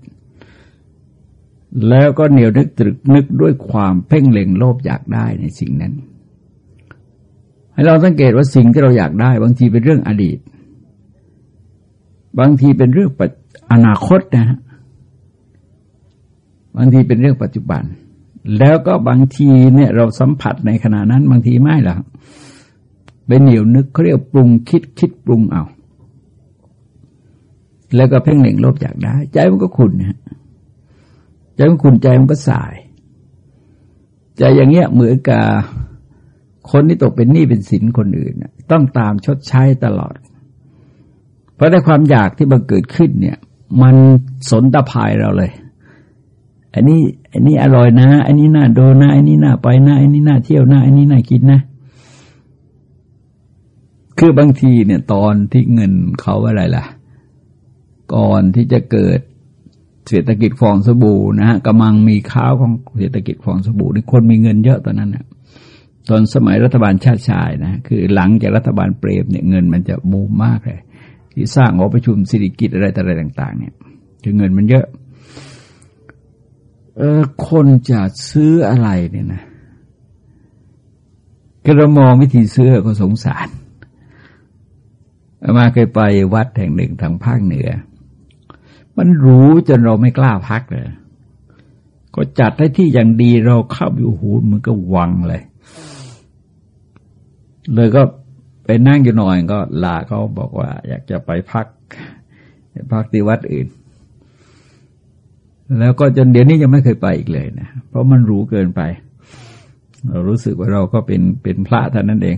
แล้วก็เหนียวนึกตรึกนึกด้วยความเพ่งเล็งโลภอยากได้ในสิ่งนั้น ให้เราสังเกตว่าสิ่งที่เราอยากได้ บางทีเป็นเรื่องอดีต บางทีเป็นเรื่องอนาคตนะฮะบางทีเป็นเรื่องปัจจุบัน แล้วก็บางทีเนี่ยเราสัมผัสในขณะนั้น บางทีไม่หรอกเป็นเหนียวนึกเขาเรียกปรุงคิดคิดปรุงเอา แล้วก็เพ่งเล็งลบอยากได้ ใจมันก็ขุนนะใจมันขุนใจมันก็สาย ใจอย่างเงี้ยเหมือนกับ คนที่ตกเป็นหนี้เป็นสินคนอื่นต้องตามชดใช้ตลอด เพราะได้ความอยากที่มันเกิดขึ้นเนี่ย มันสนตะพายเราเลย อันนี้ อันนี้อร่อยนะ อันนี้น่าโดนนะ อันนี้น่าไปนะ อันนี้น่าเที่ยวนะ อันนี้น่ากินนะ คือบางทีเนี่ย ตอนที่เงินเขาอะไรล่ะ ก่อนที่จะเกิดเศรษฐกิจฟองสบู่นะฮะกำลังมีข้าวของเศรษฐกิจฟองสบู่นี่คนมีเงินเยอะตอนนั้นนะ ตอนสมัยรัฐบาลชาติชายนะคือหลังจากรัฐบาลเปรมเนี่ยเงินมันจะบูมมากเลย ที่สร้างหอประชุมสิริกิจอะไรต่อะไรต่าง ๆ เนี่ยคือเงินมันเยอะเออคนจะซื้ออะไรเนี่ยนะก็เรามองวิธีซื้อก็สงสารมาเคยไปวัดแห่งหนึ่งทางภาคเหนือ มันรู้จนเราไม่กล้าพักเลย ก็จัดให้ที่อย่างดีเราเข้าอยู่หูมันก็วังเลย เลยก็ไปนั่งอยู่หน่อยก็ลาเขาบอกว่า อยากจะไปพักพักที่วัดอื่น แล้วก็จนเดี๋ยวนี้ยังไม่เคยไปอีกเลยนะเพราะมันรู้เกินไป เรารู้สึกว่าเราก็เป็นเป็นพระเท่านั้นเอง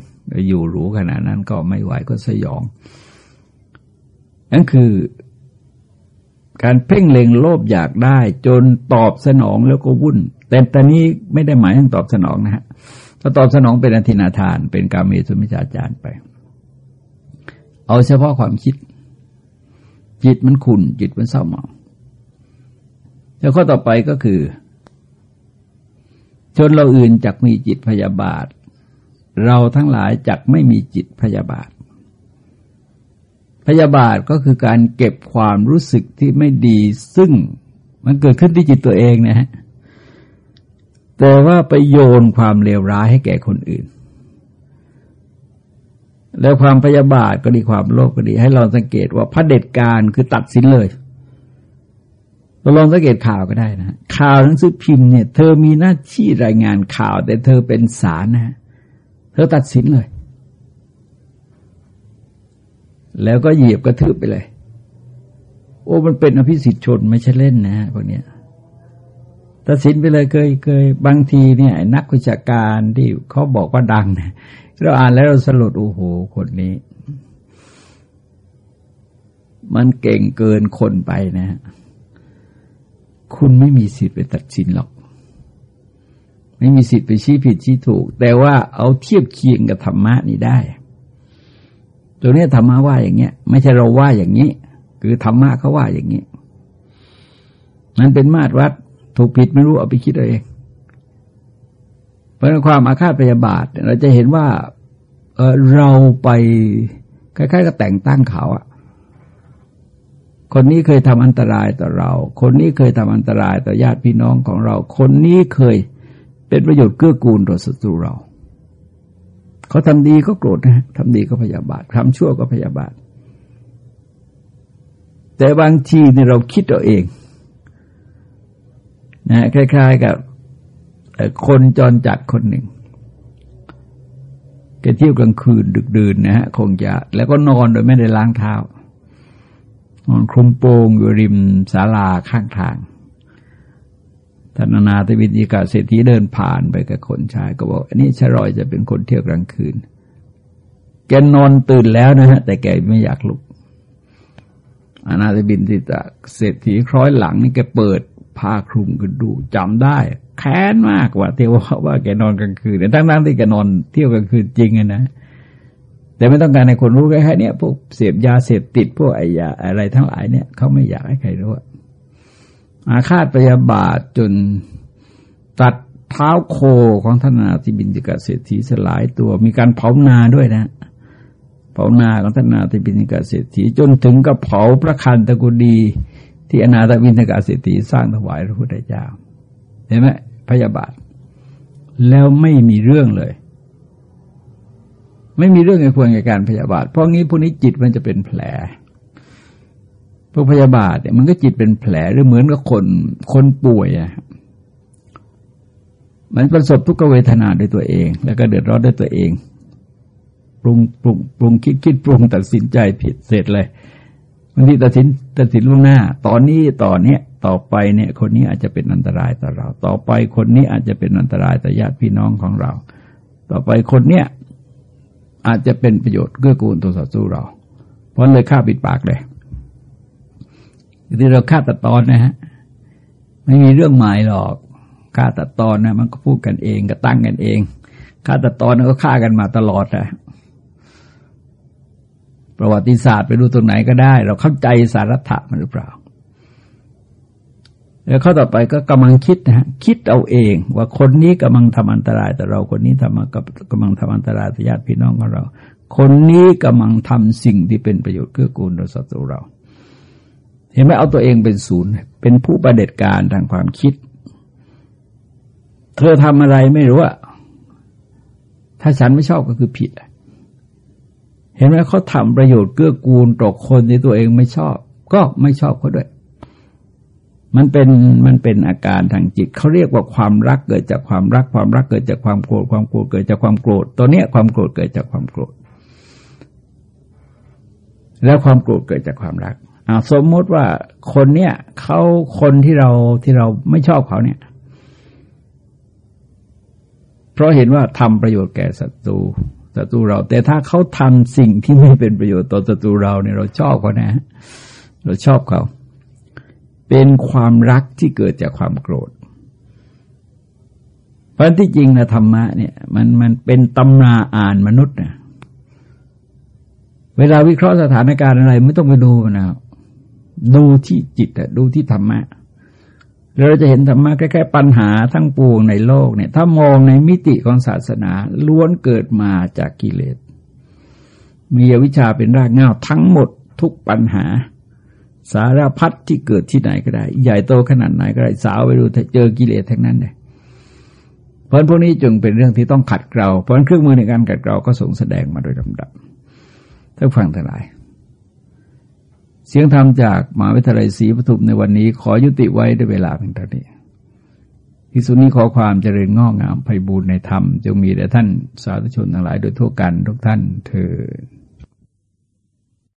อยู่รู้ขนาดนั้นก็ไม่ไหวก็สยอง นั่นคือ การเพ่งเล็งโลภอยากได้ จนตอบสนองแล้วก็วุ่น แต่ตอนนี้ไม่ได้หมายถึงตอบสนองนะฮะ ถ้าตอบสนองเป็นอธินาทาน เป็นการเมสุมิจาจารไป เอาเฉพาะความคิด จิตมันขุนจิตมันเศร้าหมองแล้วข้อต่อไปก็คือจนเราอื่นจักมีจิตพยาบาท เราทั้งหลายจักไม่มีจิตพยาบาท พยาบาทก็คือการเก็บความรู้สึกที่ไม่ดีซึ่งมันเกิดขึ้นที่จิตตัวเองนะฮะ แต่ว่าไปโยนความเลวร้ายให้แก่คนอื่น แล้วความพยาบาทก็ดีความโลภก็ดี ให้เราสังเกตว่าพระเด็จการคือตัดสินเลยเราลองสังเกตข่าวก็ได้นะข่าวหนังสือพิมพ์เนี่ยเธอมีหน้าที่รายงานข่าว แต่เธอเป็นสารนะ เธอตัดสินเลย แล้วก็เหยียบกระทืบไปเลย โอ้มันเป็นอภิสิทธิชนไม่ใช่เล่นนะพวกเนี้ย ตัดสินไปเลยเคยเคยบางทีเนี่ยนักวิชาการที่เขาบอกว่าดังเนี่ยเราอ่านแล้วเราสลดโอ้โหคนนี้ มันเก่งเกินคนไปนะ คุณไม่มีสิทธิ์ไปตัดสินหรอก ไม่มีสิทธิ์ไปชี้ผิดชี้ถูก แต่ว่าเอาเทียบเคียงกับธรรมะนี่ได้ตรงนี้ธรรมะว่าอย่างเงี้ย ไม่ใช่เราว่าอย่างนี้ คือธรรมะเขาว่าอย่างนี้มันเป็นมาตรวัด ถูกผิดไม่รู้เอาไปคิดเอาเองเพราะความอาฆาตพยาบาท เราจะเห็นว่าเเราไปคล้ายๆกับแต่งตั้งเขาอะคนนี้เคยทำอันตรายต่อเรา คนนี้เคยทำอันตรายต่อญาติพี่น้องของเรา คนนี้เคยเป็นประโยชน์เกื้อกูลต่อศัตรูเรา เขาทำดีก็โกรธนะทำดีก็พยาบาททำชั่วก็พยาบาท แต่บางทีนี่เราคิดเอาเอง นะคล้าย ๆ กับคนจรจัดคนหนึ่งแกเที่ยวกลางคืนดึกดื่นนะฮะคงจะ แล้วก็นอนโดยไม่ได้ล้างเท้านอนคลุมโปงอยู่ริมศาลาข้างทางท่านนาตวิจิกาเศรษฐีเดินผ่านไปกับคนชาย ก็บอกอันนี้ชรอยจะเป็นคนเที่ยวกลางคืน แกนอนตื่นแล้วนะฮะ แต่แกไม่อยากลุก อนาตบินติตะเศรษฐีคล้อยหลังนี่แกเปิด ผ้าคลุมกันดูจำได้ แค้นมากว่าเที่ยวว่าแกนอนกลางคืนแต่ทั้งๆที่แกนอนเที่ยวกลางคืนจริงนะแต่ไม่ต้องการให้คนรู้แค่นี้พวกเสพยาเสพติดพวกไอยาอะไรทั้งหลายเนี่ยเขาไม่อยากให้ใครรู้อาฆาตปยาบาทจนตัดเท้าโคของท่านนาธิบินจิกาเศรษฐีสลายตัวมีการเผานาด้วยนะ เผานาของท่านนาธิบินจิกาเศรษฐีจนถึงกับเผาพระคันตะกุดี ที่อนาถบินจิกาเศรษฐีสร้างถวายพระพุทธเจ้าเห็นไหมพยาบาท แล้วไม่มีเรื่องเลย ไม่มีเรื่องไอ้ควรกับการพยาบาท เพราะงี้พวกนี้จิตมันจะเป็นแผลพวกพยาบาทเนี่ยมันก็จิตเป็นแผลหรือเหมือนกับคนคนป่วยอะมันประสบทุกขเวทนาด้วยตัวเอง แล้วก็เดือดร้อนด้วยตัวเอง ปรุงปรุงปรุงคิดคิดปรุงตัดสินใจผิดเสร็จเลย บางทีตัดสินตัดสินล่วงหน้า ตอนนี้ต่อเนี้ยต่อไปเนี่ย คนนี้อาจจะเป็นอันตรายต่อเรา ต่อไปคนนี้อาจจะเป็นอันตรายต่อญาติพี่น้องของเรา ต่อไปคนเนี้ยอาจจะเป็นประโยชน์เกื้อกูลตัวศัตรูเรา เพราะเลยฆ่าปิดปากเลยที่เราฆ่าตัดตอนนะฮะไม่มีเรื่องหมายหรอกฆ่าตัดตอนนะมันก็พูดกันเองก็ตั้งกันเองฆ่าตัดตอนก็ฆ่ากันมาตลอดนะ ประวัติศาสตร์ไปดูตรงไหนก็ได้ เราเข้าใจสารัตมันหรือเปล่า แล้วข้อต่อไปก็กำลังคิดนะฮะคิดเอาเอง ว่าคนนี้กำลังทำอันตรายแต่เราคนนี้ทำกับกำลังทำอันตรายต่อญาติพี่น้องของเรา คนนี้กำลังทำสิ่งที่เป็นประโยชน์เกื้อกูลต่อศัตรูเรา เห็นไหมเอาตัวเองเป็นศูนย์ เป็นผู้ประเด็จการทางความคิด เธอทำอะไรไม่รู้อะถ้าฉันไม่ชอบก็คือผิด เห็นไหมเขาทำประโยชน์เกื้อกูลต่อคนที่ตัวเองไม่ชอบ ก็ไม่ชอบเขาด้วย มันเป็นมันเป็นอาการทางจิตเขาเรียกว่าความรักเกิดจากความรัก ความรักเกิดจากความโกรธความโกรธเกิดจากความโกรธตัวเนี้ยความโกรธเกิดจากความโกรธ แล้วความโกรธเกิดจากความรักอาสมมติว่าคนเนี้ยเขาคนที่เราที่เราไม่ชอบเขาเนี่ย เพราะเห็นว่าทำประโยชน์แก่ศัตรู ศัตรูเรา แต่ถ้าเขาทำสิ่งที่ไม่เป็นประโยชน์ต่อศัตรูเราเนี่ยเราชอบเขานะเราชอบเขา เป็นความรักที่เกิดจากความโกรธเพราะที่จริงนะธรรมะเนี่ยมันมันเป็นตำนาอ่านมนุษย์นะเวลาวิเคราะห์สถานการณ์อะไร ไม่ต้องไปดูนะดูที่จิตอะดูที่ธรรมะ เราจะเห็นธรรมะแค่ปัญหาทั้งปวงในโลกเนี่ย ถ้ามองในมิติของศาสนาล้วนเกิดมาจากกิเลส มีอวิชชาเป็นรากเหง้าทั้งหมดทุกปัญหา สารพัดที่เกิดที่ไหนก็ได้ ใหญ่โตขนาดไหนก็ได้สาวไปดูเจอกิเลสทั้งนั้นเลยเพราะพวกนี้จึงเป็นเรื่องที่ต้องขัดเกลาเพราะเครื่องมือในการขัดเกลาก็ส่งแสดงมาโดยลำดับท่านฟังทั้งหลาย เสียงธรรมจากมหาวิทยาลัยศรีปทุมในวันนี้ ขอยุติไว้ด้วยเวลาเพียงเท่านี้ที่สุดนี้ขอความเจริญงอกงามไพบูรณ์ในธรรม จงมีแด่ท่านสาธุชนทั้งหลายโดยทั่วกันทุกท่านเถิด